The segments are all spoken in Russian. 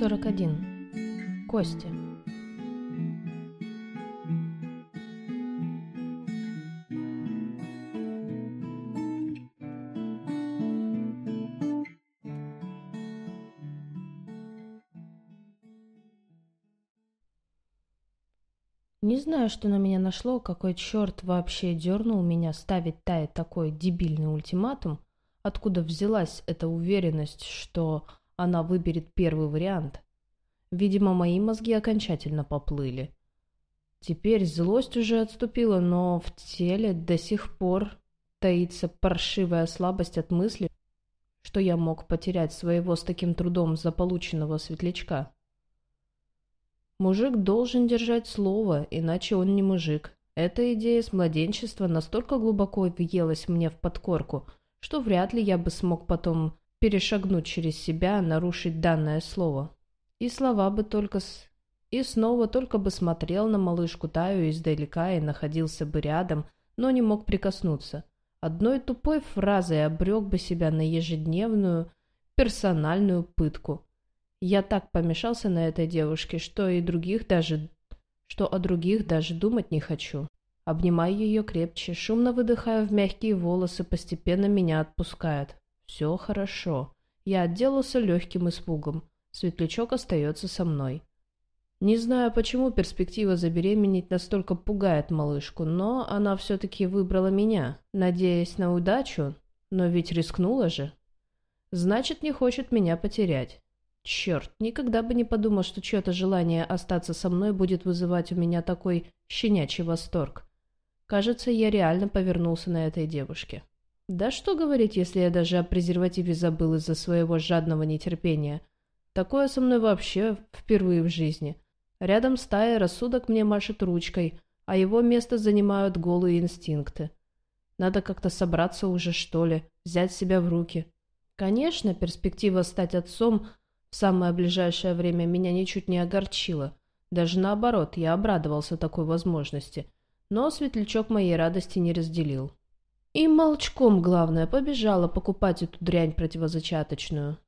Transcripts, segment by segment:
41. Костя. Не знаю, что на меня нашло, какой черт вообще дернул меня ставить Тае такой дебильный ультиматум, откуда взялась эта уверенность, что она выберет первый вариант. Видимо, мои мозги окончательно поплыли. Теперь злость уже отступила, но в теле до сих пор таится паршивая слабость от мысли, что я мог потерять своего с таким трудом заполученного светлячка. Мужик должен держать слово, иначе он не мужик. Эта идея с младенчества настолько глубоко въелась мне в подкорку, что вряд ли я бы смог потом перешагнуть через себя, нарушить данное слово. И слова бы только с... И снова только бы смотрел на малышку Таю издалека и находился бы рядом, но не мог прикоснуться. Одной тупой фразой обрек бы себя на ежедневную персональную пытку. Я так помешался на этой девушке, что и других даже... что о других даже думать не хочу. Обнимаю ее крепче, шумно выдыхаю в мягкие волосы, постепенно меня отпускает. Все хорошо. Я отделался легким испугом. Светлячок остается со мной. Не знаю, почему перспектива забеременеть настолько пугает малышку, но она все-таки выбрала меня, надеясь на удачу, но ведь рискнула же. Значит, не хочет меня потерять. Черт, никогда бы не подумал, что чье-то желание остаться со мной будет вызывать у меня такой щенячий восторг. Кажется, я реально повернулся на этой девушке. Да что говорить, если я даже о презервативе забыл из-за своего жадного нетерпения. Такое со мной вообще впервые в жизни. Рядом стая рассудок мне машет ручкой, а его место занимают голые инстинкты. Надо как-то собраться уже, что ли, взять себя в руки. Конечно, перспектива стать отцом в самое ближайшее время меня ничуть не огорчила. Даже наоборот, я обрадовался такой возможности. Но светлячок моей радости не разделил. И молчком, главное, побежала покупать эту дрянь противозачаточную.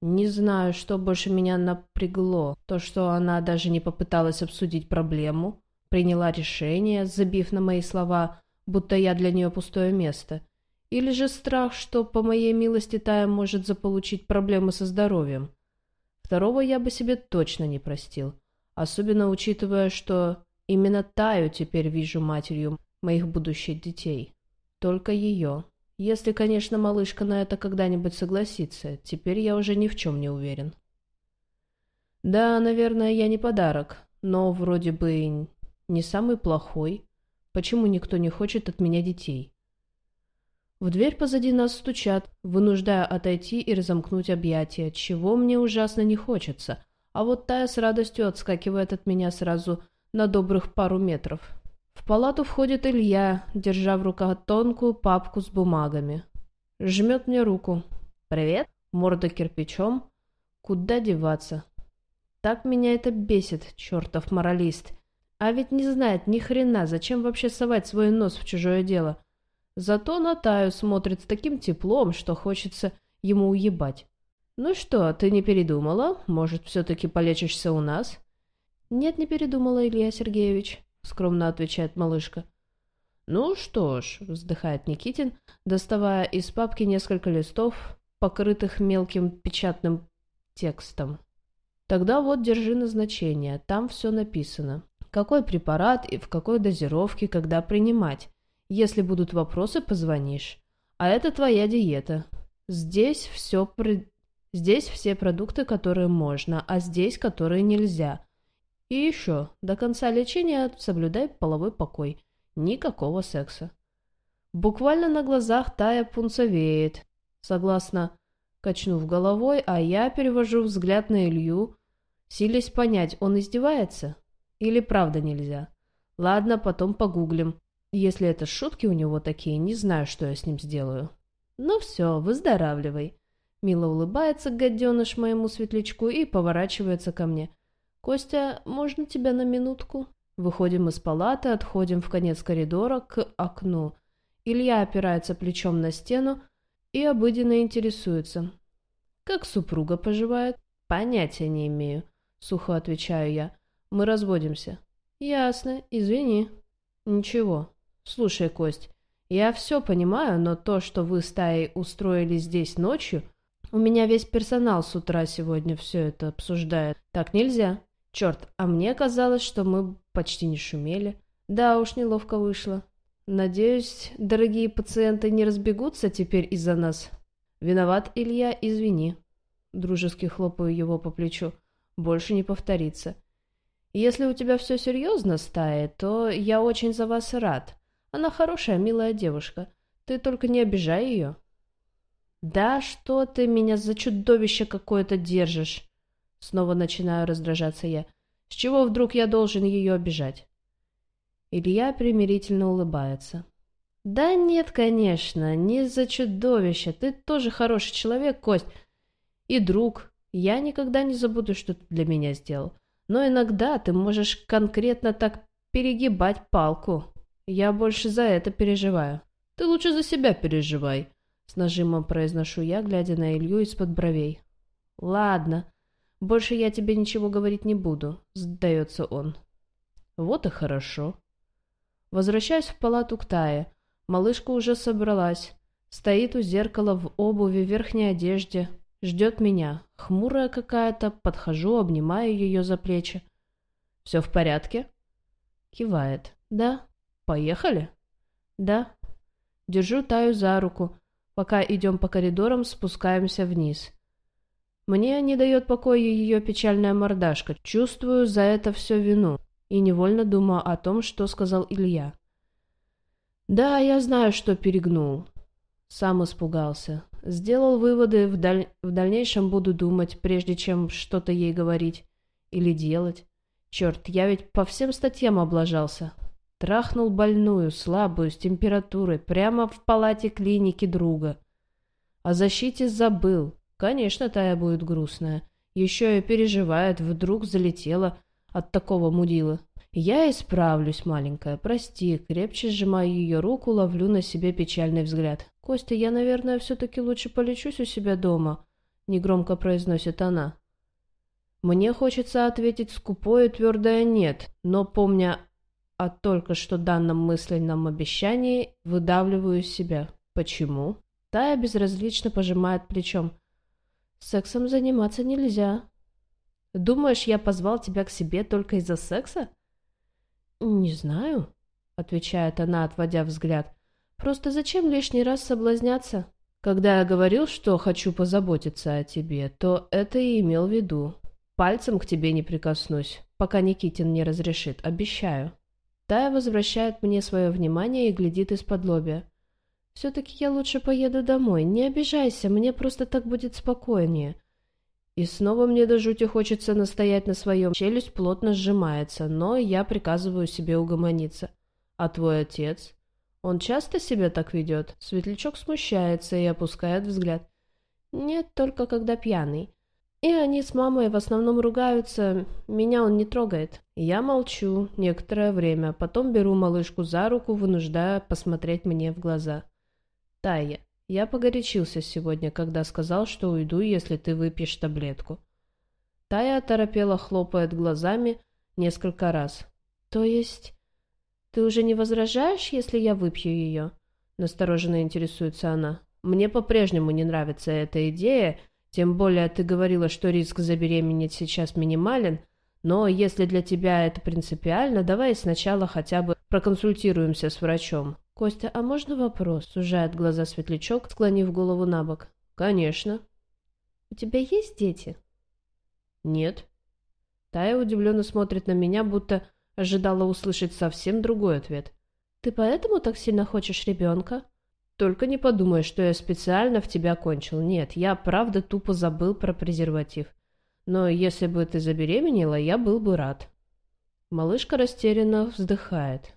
Не знаю, что больше меня напрягло. То, что она даже не попыталась обсудить проблему, приняла решение, забив на мои слова, будто я для нее пустое место. Или же страх, что по моей милости Тая может заполучить проблемы со здоровьем. Второго я бы себе точно не простил. Особенно учитывая, что именно Таю теперь вижу матерью моих будущих детей. Только ее. Если, конечно, малышка на это когда-нибудь согласится. Теперь я уже ни в чем не уверен. Да, наверное, я не подарок, но вроде бы не самый плохой. Почему никто не хочет от меня детей? В дверь позади нас стучат, вынуждая отойти и разомкнуть объятия, чего мне ужасно не хочется, а вот Тая с радостью отскакивает от меня сразу на добрых пару метров. В палату входит Илья, держа в руках тонкую папку с бумагами. Жмет мне руку. «Привет!» Морда кирпичом. Куда деваться? Так меня это бесит, чертов моралист. А ведь не знает ни хрена, зачем вообще совать свой нос в чужое дело. Зато на Таю смотрит с таким теплом, что хочется ему уебать. «Ну что, ты не передумала? Может, все-таки полечишься у нас?» «Нет, не передумала, Илья Сергеевич», — скромно отвечает малышка. «Ну что ж», — вздыхает Никитин, доставая из папки несколько листов, покрытых мелким печатным текстом. «Тогда вот держи назначение, там все написано. Какой препарат и в какой дозировке, когда принимать. Если будут вопросы, позвонишь. А это твоя диета. Здесь все... Здесь все продукты, которые можно, а здесь, которые нельзя. И еще, до конца лечения соблюдай половой покой. Никакого секса. Буквально на глазах Тая пунцовеет. Согласно, качнув головой, а я перевожу взгляд на Илью, силясь понять, он издевается? Или правда нельзя? Ладно, потом погуглим. Если это шутки у него такие, не знаю, что я с ним сделаю. Ну все, выздоравливай. Мило улыбается гаденыш моему светлячку и поворачивается ко мне – «Костя, можно тебя на минутку?» Выходим из палаты, отходим в конец коридора к окну. Илья опирается плечом на стену и обыденно интересуется. «Как супруга поживает?» Понятия не имею, сухо отвечаю я. Мы разводимся. Ясно, извини. Ничего. Слушай, Кость, я все понимаю, но то, что вы с Таей устроили здесь ночью, у меня весь персонал с утра сегодня все это обсуждает. Так нельзя. Черт, а мне казалось, что мы почти не шумели. Да уж, неловко вышло. Надеюсь, дорогие пациенты не разбегутся теперь из-за нас. Виноват, Илья, извини. Дружески хлопаю его по плечу. Больше не повторится. Если у тебя все серьезно, стая, то я очень за вас рад. Она хорошая, милая девушка. Ты только не обижай ее. Да что ты меня за чудовище какое-то держишь? Снова начинаю раздражаться я. С чего вдруг я должен ее обижать? Илья примирительно улыбается. «Да нет, конечно, не за чудовище. Ты тоже хороший человек, Кость. И друг. Я никогда не забуду, что ты для меня сделал. Но иногда ты можешь конкретно так перегибать палку. Я больше за это переживаю. Ты лучше за себя переживай, с нажимом произношу я, глядя на Илью из-под бровей. Ладно, больше я тебе ничего говорить не буду, сдается он. Вот и хорошо. Возвращаюсь в палату к Тае. Малышка уже собралась. Стоит у зеркала в обуви, в верхней одежде. Ждет меня. Хмурая какая-то. Подхожу, обнимаю ее за плечи. «Все в порядке?» Кивает. «Да». «Поехали?» «Да». Держу Таю за руку. Пока идем по коридорам, спускаемся вниз. Мне не дает покоя ее печальная мордашка. Чувствую за это все вину. И невольно думаю о том, что сказал Илья. Да, я знаю, что перегнул. Сам испугался. Сделал выводы, в, даль... в дальнейшем буду думать, прежде чем что-то ей говорить. Или делать. Черт, я ведь по всем статьям облажался. Трахнул больную, слабую, с температурой, прямо в палате клиники друга. О защите забыл. Конечно, Тая будет грустная. Еще и переживает, вдруг залетела от такого мудила. Я исправлюсь, маленькая, прости. Крепче сжимаю ее руку, ловлю на себе печальный взгляд. Костя, я, наверное, все-таки лучше полечусь у себя дома, негромко произносит она. Мне хочется ответить скупое твердое «нет», но, помня о только что данном мысленном обещании выдавливаю себя. Почему? Тая безразлично пожимает плечом. Сексом заниматься нельзя. Думаешь, я позвал тебя к себе только из-за секса? Не знаю, отвечает она, отводя взгляд. Просто зачем лишний раз соблазняться? Когда я говорил, что хочу позаботиться о тебе, то это и имел в виду. Пальцем к тебе не прикоснусь, пока Никитин не разрешит, обещаю. Тая возвращает мне свое внимание и глядит из-под лобья. «Все-таки я лучше поеду домой. Не обижайся, мне просто так будет спокойнее». И снова мне до жути хочется настоять на своем. Челюсть плотно сжимается, но я приказываю себе угомониться. «А твой отец?» «Он часто себя так ведет?» Светлячок смущается и опускает взгляд. «Нет, только когда пьяный. И они с мамой в основном ругаются, меня он не трогает. Я молчу некоторое время, потом беру малышку за руку, вынуждая посмотреть мне в глаза. Тая, я погорячился сегодня, когда сказал, что уйду, если ты выпьешь таблетку. Тая оторопела, хлопает глазами несколько раз. То есть, ты уже не возражаешь, если я выпью ее? Настороженно интересуется она. Мне по-прежнему не нравится эта идея, тем более ты говорила, что риск забеременеть сейчас минимален, но если для тебя это принципиально, давай сначала хотя бы проконсультируемся с врачом. Костя, а можно вопрос? Сужает глаза светлячок, склонив голову на бок. Конечно. У тебя есть дети? Нет. Тая удивленно смотрит на меня, будто ожидала услышать совсем другой ответ. Ты поэтому так сильно хочешь ребенка? Только не подумай, что я специально в тебя кончил. Нет, я правда тупо забыл про презерватив. Но если бы ты забеременела, я был бы рад. Малышка растерянно вздыхает.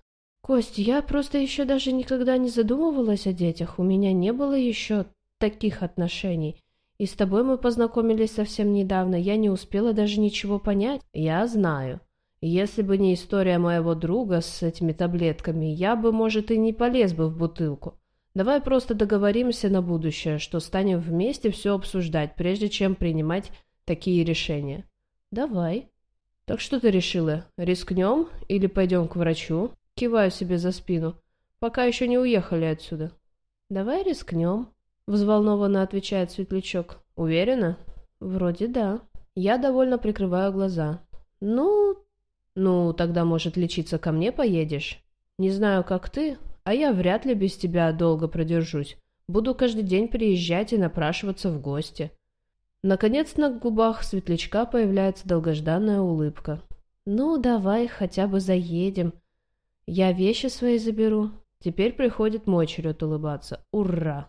Кость, я просто еще даже никогда не задумывалась о детях. У меня не было еще таких отношений. И с тобой мы познакомились совсем недавно. Я не успела даже ничего понять. Я знаю. Если бы не история моего друга с этими таблетками, я бы, может, и не полез бы в бутылку. Давай просто договоримся на будущее, что станем вместе все обсуждать, прежде чем принимать такие решения. Давай. Так что ты решила? Рискнем или пойдем к врачу? Киваю себе за спину. Пока еще не уехали отсюда. Давай рискнем. Взволнованно отвечает Светлячок. Уверена? Вроде да. Я довольно прикрываю глаза. Ну, ну, тогда, может, лечиться ко мне поедешь? Не знаю, как ты, а я вряд ли без тебя долго продержусь. Буду каждый день приезжать и напрашиваться в гости. Наконец на губах светлячка появляется долгожданная улыбка. «Ну, давай хотя бы заедем. Я вещи свои заберу. Теперь приходит мой черед улыбаться. Ура!»